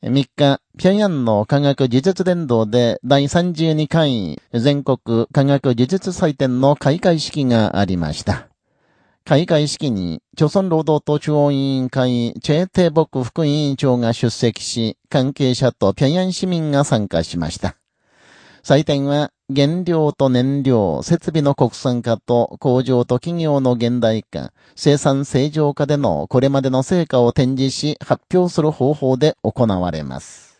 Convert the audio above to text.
3日、平壌の科学技術伝道で第32回全国科学技術祭典の開会式がありました。開会式に、朝鮮労働党中央委員会、チェーテーボク副委員長が出席し、関係者と平壌市民が参加しました。採点は、原料と燃料、設備の国産化と工場と企業の現代化、生産正常化でのこれまでの成果を展示し発表する方法で行われます。